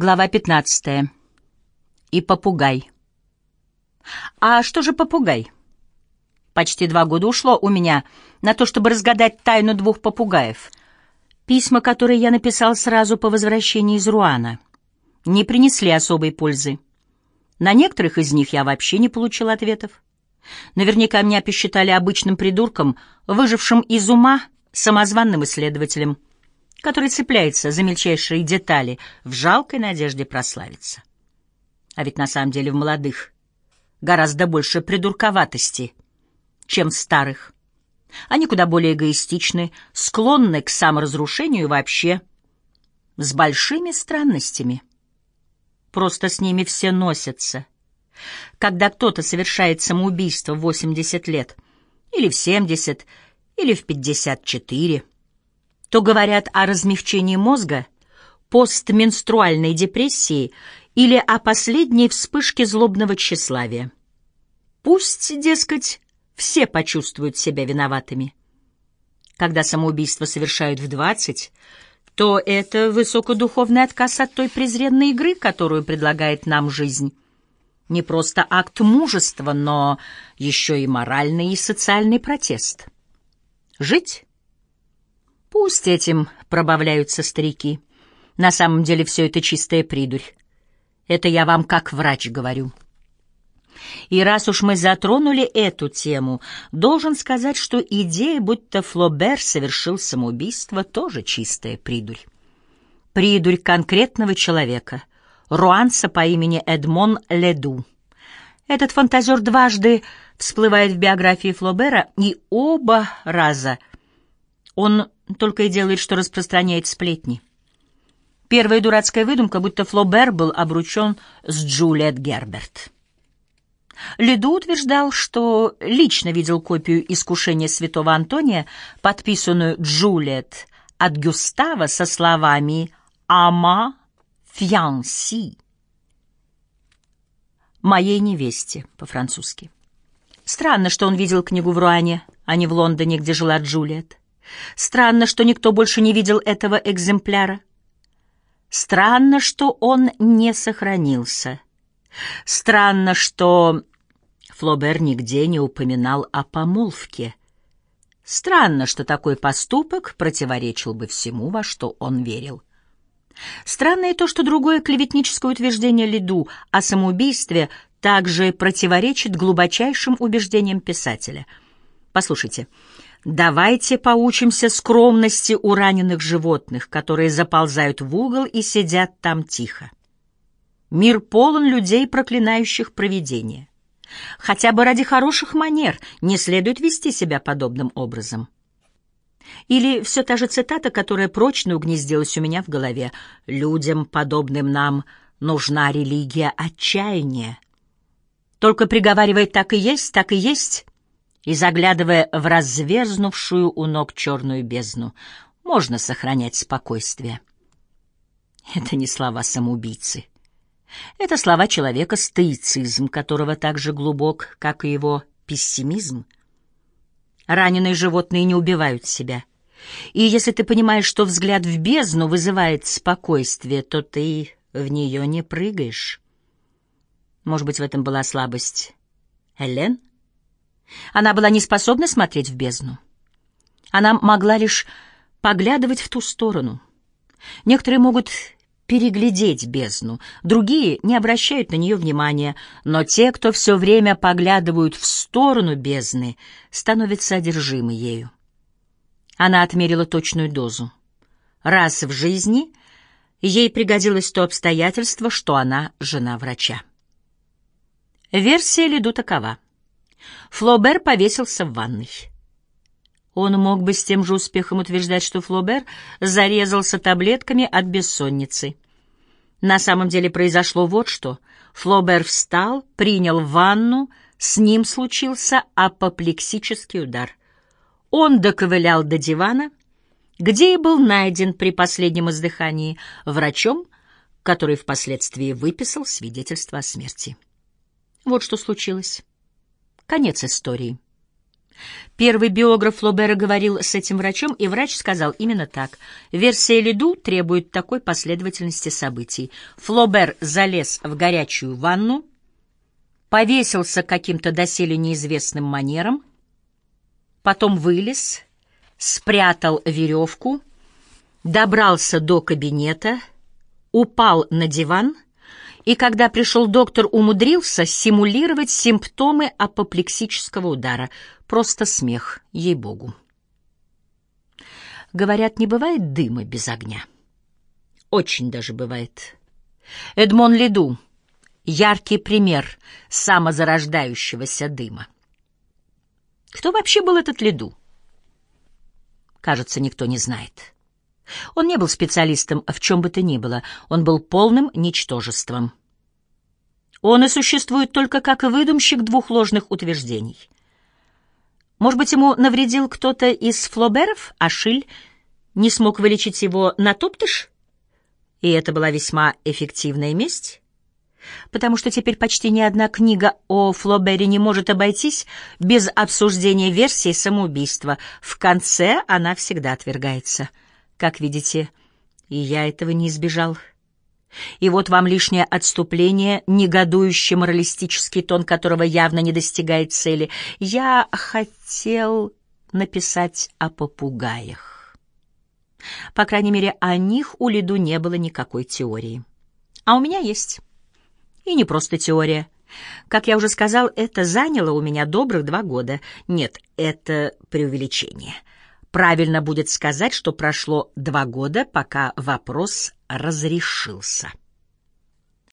Глава 15. И попугай. А что же попугай? Почти два года ушло у меня на то, чтобы разгадать тайну двух попугаев. Письма, которые я написал сразу по возвращении из Руана, не принесли особой пользы. На некоторых из них я вообще не получил ответов. Наверняка меня посчитали обычным придурком, выжившим из ума самозванным исследователем — который цепляется за мельчайшие детали в жалкой надежде прославиться. А ведь на самом деле в молодых гораздо больше придурковатости, чем в старых. Они куда более эгоистичны, склонны к саморазрушению и вообще с большими странностями. Просто с ними все носятся. Когда кто-то совершает самоубийство в 80 лет, или в 70, или в 54, то говорят о размягчении мозга, постменструальной депрессии или о последней вспышке злобного тщеславия. Пусть, дескать, все почувствуют себя виноватыми. Когда самоубийство совершают в двадцать, то это высокодуховный отказ от той презренной игры, которую предлагает нам жизнь. Не просто акт мужества, но еще и моральный и социальный протест. Жить Пусть этим пробавляются старики. На самом деле все это чистая придурь. Это я вам как врач говорю. И раз уж мы затронули эту тему, должен сказать, что идея, будто Флобер совершил самоубийство, тоже чистая придурь. Придурь конкретного человека, руанца по имени Эдмон Леду. Этот фантазер дважды всплывает в биографии Флобера, и оба раза он только и делает, что распространяет сплетни. Первая дурацкая выдумка, будто Флобер был обручен с Джулиет Герберт. Леду утверждал, что лично видел копию искушения святого Антония, подписанную Джулиет от Гюстава со словами «Ама фьянси» «Моей невесте» по-французски. Странно, что он видел книгу в Руане, а не в Лондоне, где жила Джулиет. Странно, что никто больше не видел этого экземпляра. Странно, что он не сохранился. Странно, что Флобер нигде не упоминал о помолвке. Странно, что такой поступок противоречил бы всему, во что он верил. Странно и то, что другое клеветническое утверждение Лиду о самоубийстве также противоречит глубочайшим убеждениям писателя. Послушайте, Давайте поучимся скромности у раненых животных, которые заползают в угол и сидят там тихо. Мир полон людей, проклинающих провидение. Хотя бы ради хороших манер не следует вести себя подобным образом. Или все та же цитата, которая прочно угнездилась у меня в голове. «Людям, подобным нам, нужна религия отчаяния. Только приговаривает «так и есть, так и есть», и заглядывая в разверзнувшую у ног черную бездну, можно сохранять спокойствие. Это не слова самоубийцы. Это слова человека стоицизм, которого так же глубок, как и его пессимизм. Раненые животные не убивают себя. И если ты понимаешь, что взгляд в бездну вызывает спокойствие, то ты в нее не прыгаешь. Может быть, в этом была слабость Элен? Она была не способна смотреть в бездну. Она могла лишь поглядывать в ту сторону. Некоторые могут переглядеть бездну, другие не обращают на нее внимания, но те, кто все время поглядывают в сторону бездны, становятся одержимы ею. Она отмерила точную дозу. Раз в жизни ей пригодилось то обстоятельство, что она жена врача. Версия Лиду такова — Флобер повесился в ванной. Он мог бы с тем же успехом утверждать, что Флобер зарезался таблетками от бессонницы. На самом деле произошло вот что. Флобер встал, принял ванну, с ним случился апоплексический удар. Он доковылял до дивана, где и был найден при последнем издыхании врачом, который впоследствии выписал свидетельство о смерти. Вот что случилось. Конец истории. Первый биограф Флобера говорил с этим врачом, и врач сказал именно так. Версия Лиду требует такой последовательности событий. Флобер залез в горячую ванну, повесился каким-то доселе неизвестным манером, потом вылез, спрятал веревку, добрался до кабинета, упал на диван — и когда пришел доктор, умудрился симулировать симптомы апоплексического удара. Просто смех, ей-богу. Говорят, не бывает дыма без огня. Очень даже бывает. Эдмон Леду — яркий пример самозарождающегося дыма. Кто вообще был этот Леду? Кажется, никто не знает. Он не был специалистом в чем бы то ни было, он был полным ничтожеством. Он и существует только как выдумщик двух ложных утверждений. Может быть, ему навредил кто-то из флоберов, а Шиль не смог вылечить его на топтыш? И это была весьма эффективная месть? Потому что теперь почти ни одна книга о Флобере не может обойтись без обсуждения версии самоубийства. В конце она всегда отвергается. Как видите, и я этого не избежал. И вот вам лишнее отступление, негодующий моралистический тон которого явно не достигает цели. Я хотел написать о попугаях. По крайней мере, о них у Лиду не было никакой теории. А у меня есть. И не просто теория. Как я уже сказал, это заняло у меня добрых два года. Нет, это преувеличение. Правильно будет сказать, что прошло два года, пока вопрос разрешился.